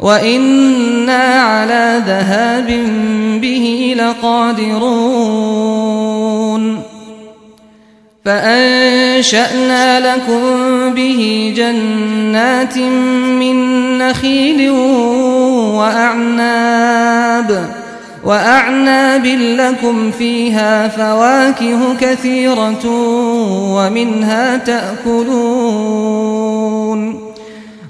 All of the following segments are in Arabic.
وإنا على ذهاب به لقادرون فأنشأنا لكم به جنات من نخيل وأعناب وأعناب لكم فيها فواكه كثيرة ومنها تأكلون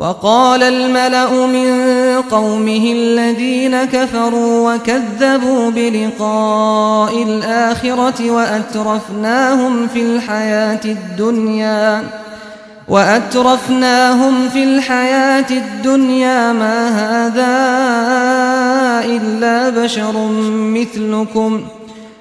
وقال الملأ من قومه الذين كفروا وكذبوا بلقاء الآخرة وأترفناهم في الحياة الدنيا وأترفناهم في الحياة الدنيا ما هذا إلا بشر مثلكم ۖ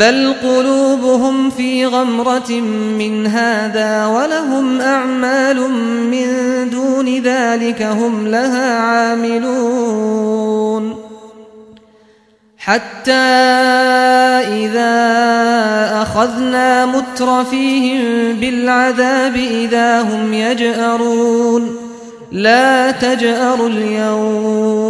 بل قلوبهم في غمرة من هذا ولهم أعمال من دون ذلك هم لها عاملون. حتى إذا أخذنا متر فيهم بالعذاب إذا هم يجأرون. لا تجأروا اليوم.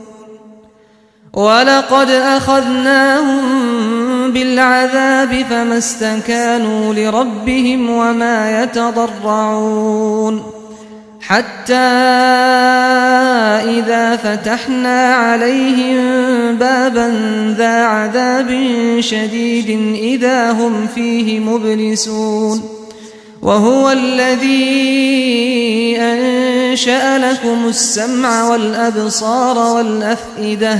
وَلَقَدْ أَخَذْنَاهُمْ بِالْعَذَابِ فَمَا اسْتَكَانُوا لِرَبِّهِمْ وَمَا يَتَضَرَّعُونَ حَتَّى إِذَا فَتَحْنَا عَلَيْهِمْ بَابًا ذَا عَذَابٍ شَدِيدٍ إِذَا هُمْ فِيهِ مُبْلِسُونَ وَهُوَ الَّذِي أَنشَأَ لَكُمُ السَّمْعَ وَالْأَبْصَارَ وَالْأَفْئِدَةَ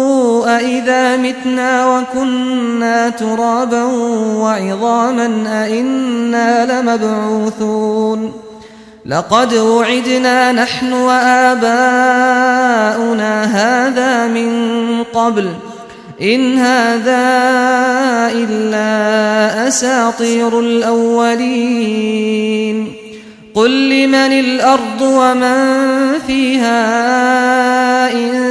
أَإِذَا مِتْنَا وَكُنَّا تُرَابًا وَعِظَامًا أَإِنَّا لَمَبْعُوثُونَ لَقَدْ وُعِدْنَا نَحْنُ وَآبَاؤُنَا هَذَا مِنْ قَبْلُ إِنْ هَذَا إِلَّا أَسَاطِيرُ الْأَوَّلِينَ قُلْ لِمَنِ الْأَرْضُ وَمَنْ فِيهَا إِنْ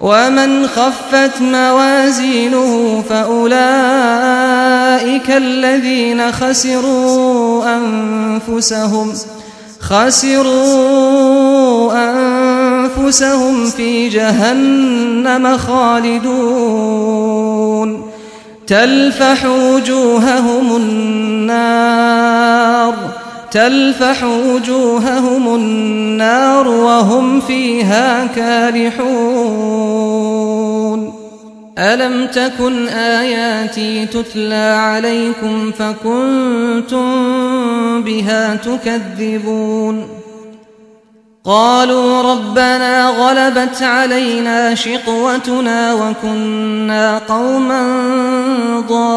ومن خفت موازينه فأولئك الذين خسروا أنفسهم خسروا أنفسهم في جهنم خالدون تلفح وجوههم النار تلفح وجوههم النار وهم فيها كارحون. ألم تكن آياتي تتلى عليكم فكنتم بها تكذبون؟ قالوا ربنا غلبت علينا شقوتنا وكنا قوما ضالين.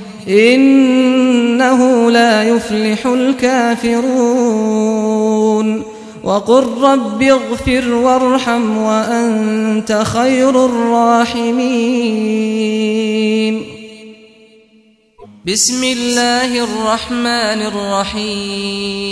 إنه لا يفلح الكافرون. وقل رب اغفر وارحم وأنت خير الراحمين. بسم الله الرحمن الرحيم.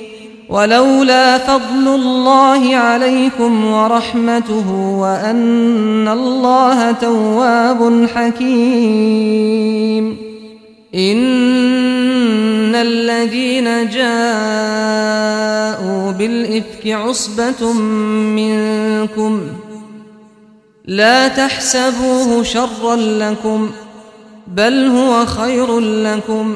ولولا فضل الله عليكم ورحمته وأن الله تواب حكيم. إن الذين جاءوا بالإفك عصبة منكم. لا تحسبوه شرا لكم بل هو خير لكم.